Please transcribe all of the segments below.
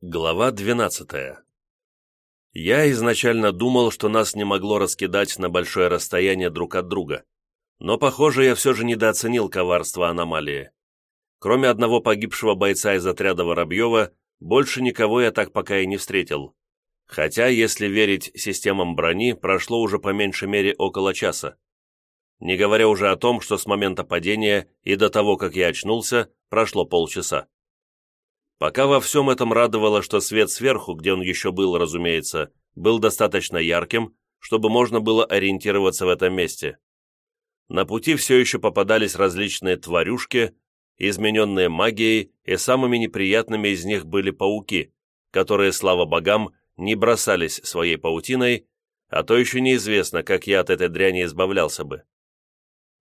Глава 12 Я изначально думал, что нас не могло раскидать на большое расстояние друг от друга, но, похоже, я все же недооценил коварство аномалии. Кроме одного погибшего бойца из отряда Воробьева, больше никого я так пока и не встретил. Хотя, если верить системам брони, прошло уже по меньшей мере около часа. Не говоря уже о том, что с момента падения и до того, как я очнулся, прошло полчаса. Пока во всем этом радовало, что свет сверху, где он еще был, разумеется, был достаточно ярким, чтобы можно было ориентироваться в этом месте. На пути все еще попадались различные тварюшки, измененные магией, и самыми неприятными из них были пауки, которые, слава богам, не бросались своей паутиной, а то еще неизвестно, как я от этой дряни избавлялся бы.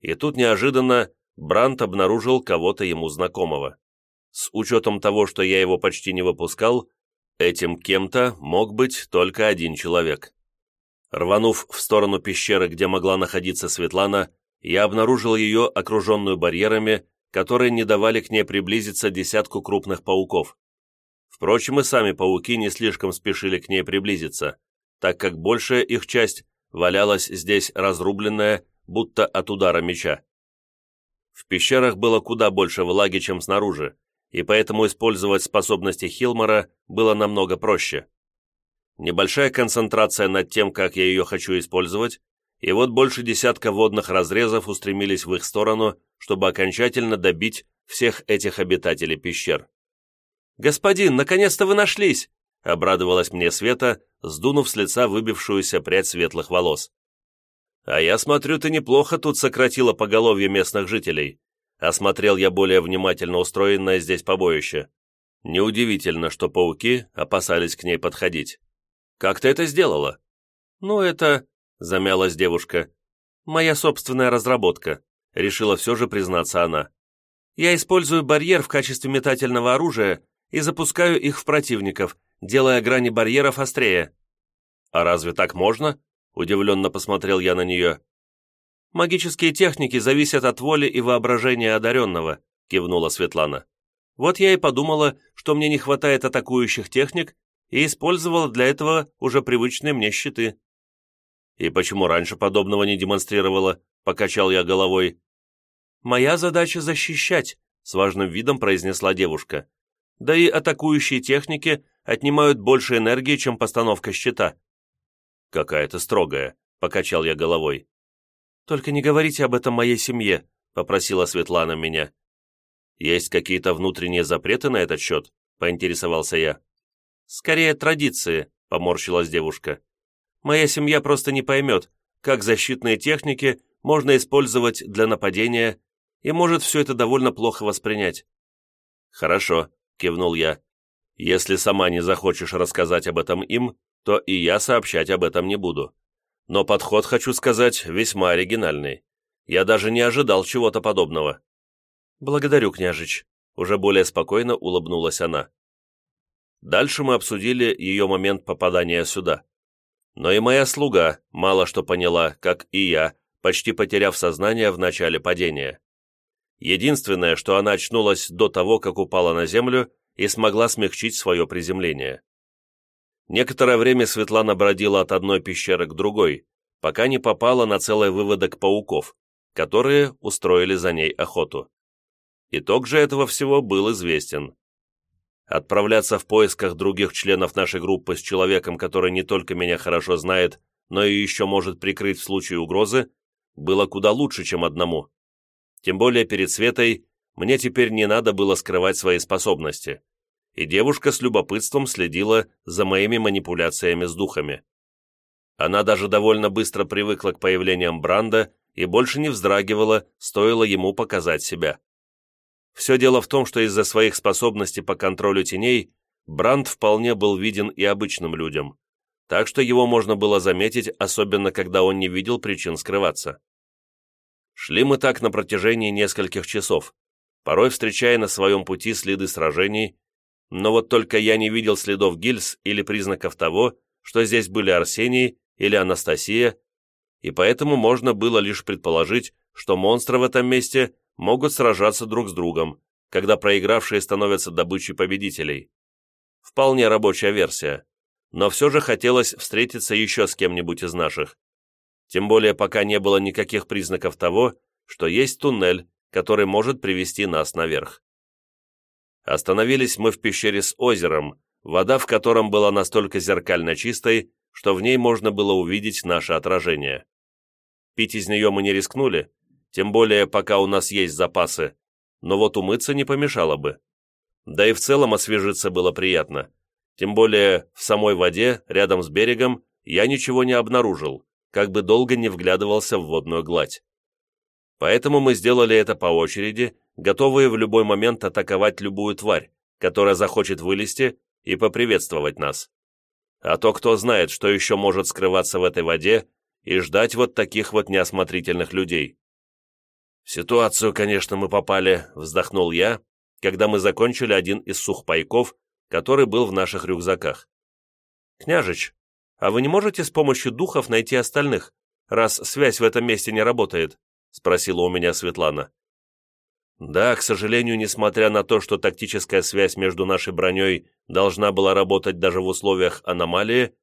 И тут неожиданно Брант обнаружил кого-то ему знакомого. С учетом того, что я его почти не выпускал, этим кем-то мог быть только один человек. Рванув в сторону пещеры, где могла находиться Светлана, я обнаружил ее окруженную барьерами, которые не давали к ней приблизиться десятку крупных пауков. Впрочем, и сами пауки не слишком спешили к ней приблизиться, так как большая их часть валялась здесь разрубленная, будто от удара меча. В пещерах было куда больше влаги, чем снаружи, и поэтому использовать способности Хилмора было намного проще. Небольшая концентрация над тем, как я ее хочу использовать, и вот больше десятка водных разрезов устремились в их сторону, чтобы окончательно добить всех этих обитателей пещер. «Господин, наконец-то вы нашлись!» — обрадовалась мне Света, сдунув с лица выбившуюся прядь светлых волос. «А я смотрю, ты неплохо тут сократила поголовье местных жителей. Осмотрел я более внимательно устроенное здесь побоище. Неудивительно, что пауки опасались к ней подходить. «Как ты это сделала?» «Ну, это...» — замялась девушка. «Моя собственная разработка», — решила все же признаться она. «Я использую барьер в качестве метательного оружия и запускаю их в противников, делая грани барьеров острее». «А разве так можно?» — удивленно посмотрел я на нее. «Магические техники зависят от воли и воображения одаренного», кивнула Светлана. «Вот я и подумала, что мне не хватает атакующих техник, и использовала для этого уже привычные мне щиты». «И почему раньше подобного не демонстрировала?» — покачал я головой. «Моя задача защищать», — с важным видом произнесла девушка. «Да и атакующие техники отнимают больше энергии, чем постановка щита». «Какая-то строгая», — покачал я головой. «Только не говорите об этом моей семье», — попросила Светлана меня. «Есть какие-то внутренние запреты на этот счет?» — поинтересовался я. «Скорее традиции», — поморщилась девушка. «Моя семья просто не поймет, как защитные техники можно использовать для нападения, и может все это довольно плохо воспринять». «Хорошо», — кивнул я. «Если сама не захочешь рассказать об этом им, то и я сообщать об этом не буду. Но подход, хочу сказать, весьма оригинальный. Я даже не ожидал чего-то подобного. «Благодарю, княжич», — уже более спокойно улыбнулась она. Дальше мы обсудили ее момент попадания сюда. Но и моя слуга мало что поняла, как и я, почти потеряв сознание в начале падения. Единственное, что она очнулась до того, как упала на землю и смогла смягчить свое приземление. Некоторое время Светлана бродила от одной пещеры к другой, пока не попала на целый выводок пауков, которые устроили за ней охоту. Итог же этого всего был известен. Отправляться в поисках других членов нашей группы с человеком, который не только меня хорошо знает, но и еще может прикрыть в случае угрозы, было куда лучше, чем одному. Тем более перед Светой мне теперь не надо было скрывать свои способности и девушка с любопытством следила за моими манипуляциями с духами. Она даже довольно быстро привыкла к появлениям Бранда и больше не вздрагивала, стоило ему показать себя. Все дело в том, что из-за своих способностей по контролю теней Бранд вполне был виден и обычным людям, так что его можно было заметить, особенно когда он не видел причин скрываться. Шли мы так на протяжении нескольких часов, порой встречая на своем пути следы сражений, но вот только я не видел следов гильз или признаков того, что здесь были Арсений или Анастасия, и поэтому можно было лишь предположить, что монстры в этом месте могут сражаться друг с другом, когда проигравшие становятся добычей победителей. Вполне рабочая версия. Но все же хотелось встретиться еще с кем-нибудь из наших. Тем более пока не было никаких признаков того, что есть туннель, который может привести нас наверх. Остановились мы в пещере с озером, вода в котором была настолько зеркально чистой, что в ней можно было увидеть наше отражение. Пить из нее мы не рискнули, тем более пока у нас есть запасы, но вот умыться не помешало бы. Да и в целом освежиться было приятно. Тем более в самой воде, рядом с берегом, я ничего не обнаружил, как бы долго не вглядывался в водную гладь. Поэтому мы сделали это по очереди, готовые в любой момент атаковать любую тварь, которая захочет вылезти и поприветствовать нас. А то кто знает, что еще может скрываться в этой воде и ждать вот таких вот неосмотрительных людей. «В ситуацию, конечно, мы попали», — вздохнул я, когда мы закончили один из сухпайков, который был в наших рюкзаках. «Княжич, а вы не можете с помощью духов найти остальных, раз связь в этом месте не работает?» — спросила у меня Светлана. Да, к сожалению, несмотря на то, что тактическая связь между нашей броней должна была работать даже в условиях аномалии,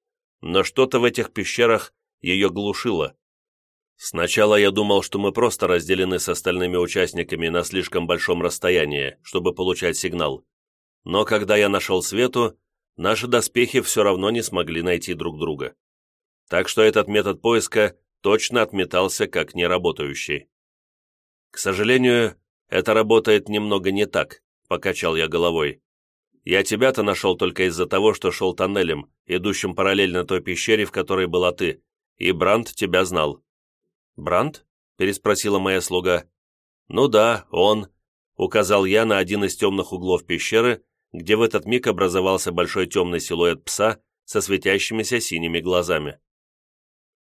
но что-то в этих пещерах ее глушило. Сначала я думал, что мы просто разделены с остальными участниками на слишком большом расстоянии, чтобы получать сигнал. Но когда я нашел Свету, наши доспехи все равно не смогли найти друг друга. Так что этот метод поиска точно отметался как неработающий. К сожалению, это работает немного не так, покачал я головой. Я тебя-то нашел только из-за того, что шел тоннелем, идущим параллельно той пещере, в которой была ты, и Бранд тебя знал. «Бранд?» — переспросила моя слуга. «Ну да, он», — указал я на один из темных углов пещеры, где в этот миг образовался большой темный силуэт пса со светящимися синими глазами.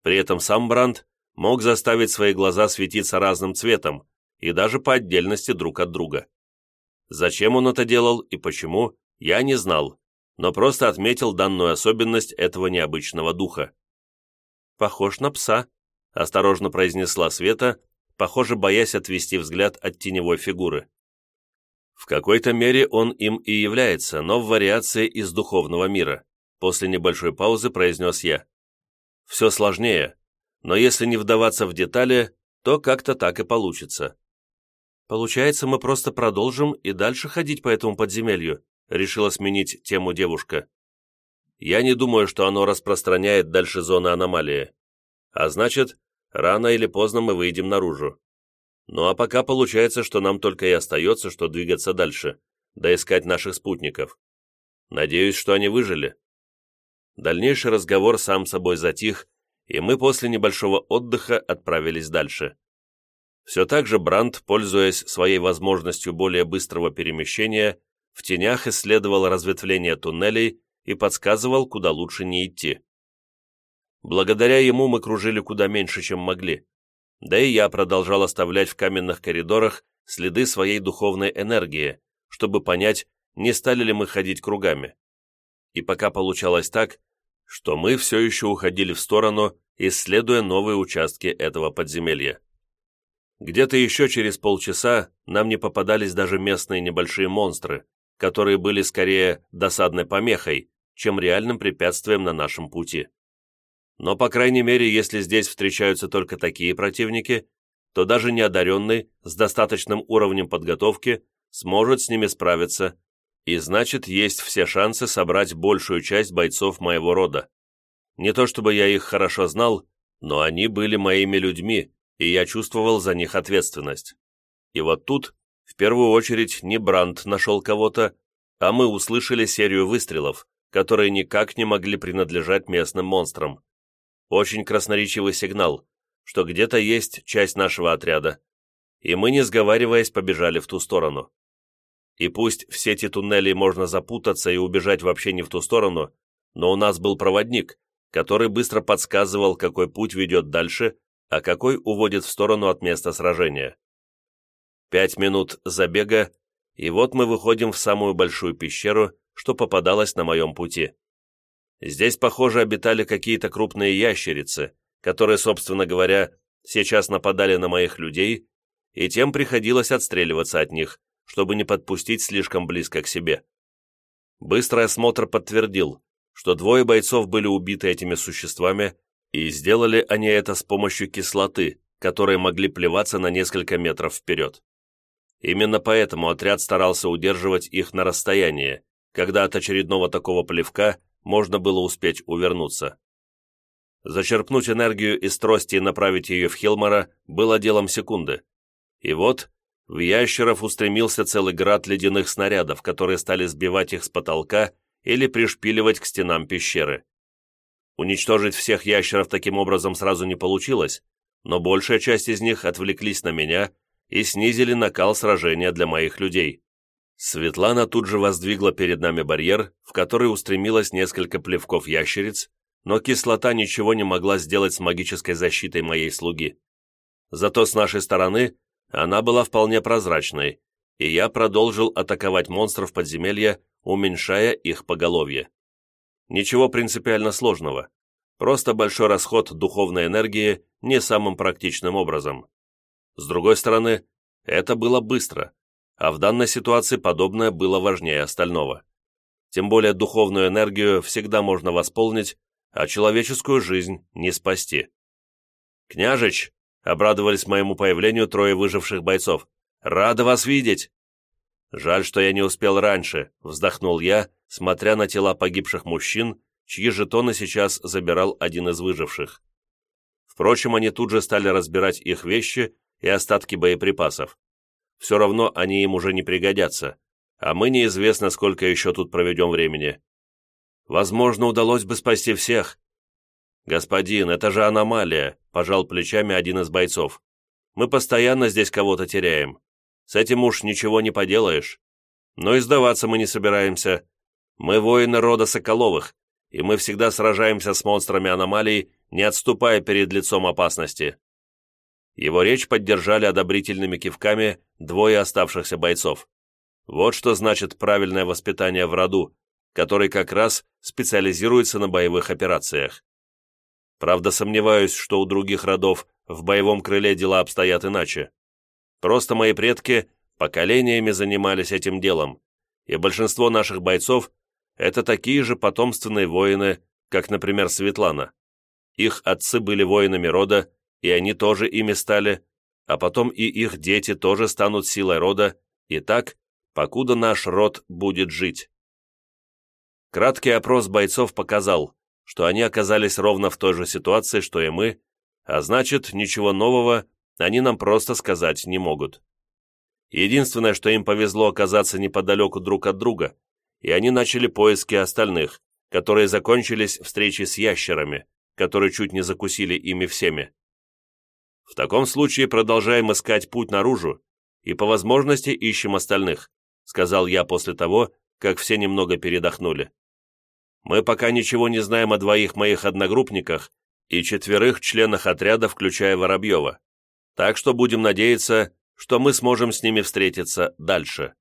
При этом сам Бранд мог заставить свои глаза светиться разным цветом и даже по отдельности друг от друга. Зачем он это делал и почему, я не знал, но просто отметил данную особенность этого необычного духа. «Похож на пса», — осторожно произнесла Света, похоже, боясь отвести взгляд от теневой фигуры. В какой-то мере он им и является, но в вариации из духовного мира. После небольшой паузы произнес я. Все сложнее, но если не вдаваться в детали, то как-то так и получится. Получается, мы просто продолжим и дальше ходить по этому подземелью, решила сменить тему девушка. Я не думаю, что оно распространяет дальше зоны аномалии. А значит, рано или поздно мы выйдем наружу. Ну а пока получается, что нам только и остается, что двигаться дальше, да искать наших спутников. Надеюсь, что они выжили. Дальнейший разговор сам собой затих, и мы после небольшого отдыха отправились дальше. Все так же Бранд, пользуясь своей возможностью более быстрого перемещения, в тенях исследовал разветвление туннелей и подсказывал, куда лучше не идти. Благодаря ему мы кружили куда меньше, чем могли. Да и я продолжал оставлять в каменных коридорах следы своей духовной энергии, чтобы понять, не стали ли мы ходить кругами. И пока получалось так, что мы все еще уходили в сторону, исследуя новые участки этого подземелья. Где-то еще через полчаса нам не попадались даже местные небольшие монстры, которые были скорее досадной помехой, чем реальным препятствием на нашем пути. Но, по крайней мере, если здесь встречаются только такие противники, то даже неодаренный, с достаточным уровнем подготовки, сможет с ними справиться, и значит, есть все шансы собрать большую часть бойцов моего рода. Не то чтобы я их хорошо знал, но они были моими людьми, и я чувствовал за них ответственность. И вот тут, в первую очередь, не Бранд нашел кого-то, а мы услышали серию выстрелов, которые никак не могли принадлежать местным монстрам очень красноречивый сигнал, что где-то есть часть нашего отряда, и мы, не сговариваясь, побежали в ту сторону. И пусть в сети туннелей можно запутаться и убежать вообще не в ту сторону, но у нас был проводник, который быстро подсказывал, какой путь ведет дальше, а какой уводит в сторону от места сражения. Пять минут забега, и вот мы выходим в самую большую пещеру, что попадалось на моем пути. Здесь, похоже, обитали какие-то крупные ящерицы, которые, собственно говоря, сейчас нападали на моих людей, и тем приходилось отстреливаться от них, чтобы не подпустить слишком близко к себе. Быстрый осмотр подтвердил, что двое бойцов были убиты этими существами, и сделали они это с помощью кислоты, которые могли плеваться на несколько метров вперед. Именно поэтому отряд старался удерживать их на расстоянии, когда от очередного такого плевка можно было успеть увернуться. Зачерпнуть энергию из трости и направить ее в Хилмара было делом секунды. И вот в ящеров устремился целый град ледяных снарядов, которые стали сбивать их с потолка или пришпиливать к стенам пещеры. Уничтожить всех ящеров таким образом сразу не получилось, но большая часть из них отвлеклись на меня и снизили накал сражения для моих людей. Светлана тут же воздвигла перед нами барьер, в который устремилось несколько плевков ящериц, но кислота ничего не могла сделать с магической защитой моей слуги. Зато с нашей стороны она была вполне прозрачной, и я продолжил атаковать монстров подземелья, уменьшая их поголовье. Ничего принципиально сложного, просто большой расход духовной энергии не самым практичным образом. С другой стороны, это было быстро, а в данной ситуации подобное было важнее остального. Тем более духовную энергию всегда можно восполнить, а человеческую жизнь не спасти. «Княжич!» — обрадовались моему появлению трое выживших бойцов. «Рада вас видеть!» «Жаль, что я не успел раньше», — вздохнул я, смотря на тела погибших мужчин, чьи жетоны сейчас забирал один из выживших. Впрочем, они тут же стали разбирать их вещи и остатки боеприпасов. Все равно они им уже не пригодятся, а мы неизвестно, сколько еще тут проведем времени. Возможно, удалось бы спасти всех. Господин, это же аномалия, пожал плечами один из бойцов. Мы постоянно здесь кого-то теряем. С этим уж ничего не поделаешь. Но и сдаваться мы не собираемся. Мы воины рода Соколовых, и мы всегда сражаемся с монстрами аномалий, не отступая перед лицом опасности. Его речь поддержали одобрительными кивками двое оставшихся бойцов. Вот что значит правильное воспитание в роду, который как раз специализируется на боевых операциях. Правда, сомневаюсь, что у других родов в боевом крыле дела обстоят иначе. Просто мои предки поколениями занимались этим делом, и большинство наших бойцов – это такие же потомственные воины, как, например, Светлана. Их отцы были воинами рода, и они тоже ими стали, а потом и их дети тоже станут силой рода, и так, покуда наш род будет жить. Краткий опрос бойцов показал, что они оказались ровно в той же ситуации, что и мы, а значит, ничего нового они нам просто сказать не могут. Единственное, что им повезло оказаться неподалеку друг от друга, и они начали поиски остальных, которые закончились встречей с ящерами, которые чуть не закусили ими всеми. В таком случае продолжаем искать путь наружу и по возможности ищем остальных, сказал я после того, как все немного передохнули. Мы пока ничего не знаем о двоих моих одногруппниках и четверых членах отряда, включая Воробьева. Так что будем надеяться, что мы сможем с ними встретиться дальше.